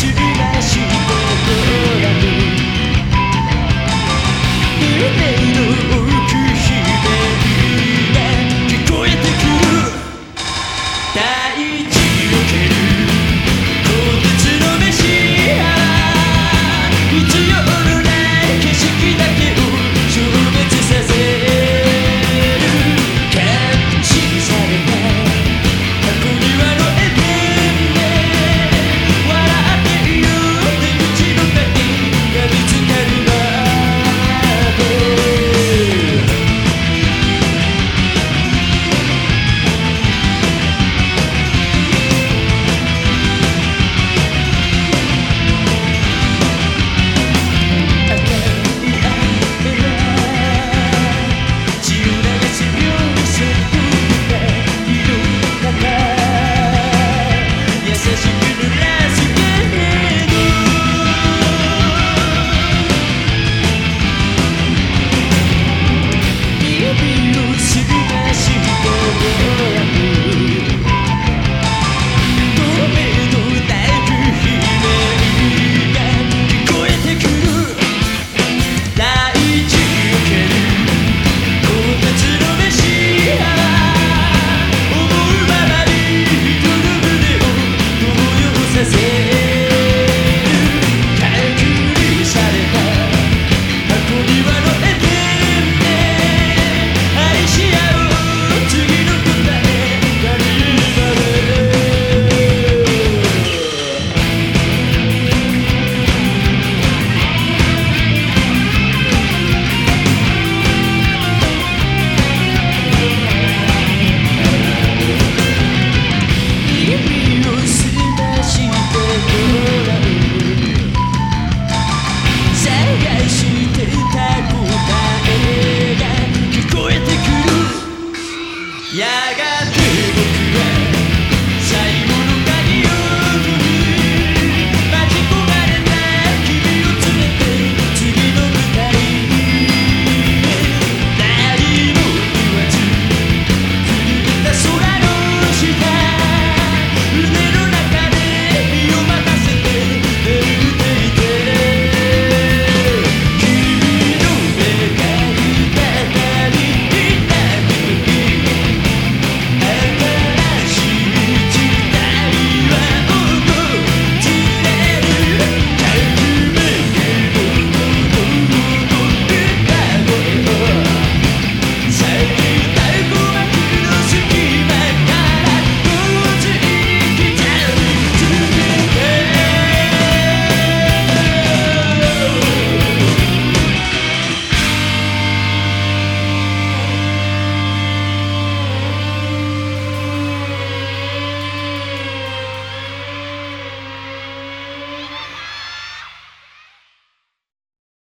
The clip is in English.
to la chute.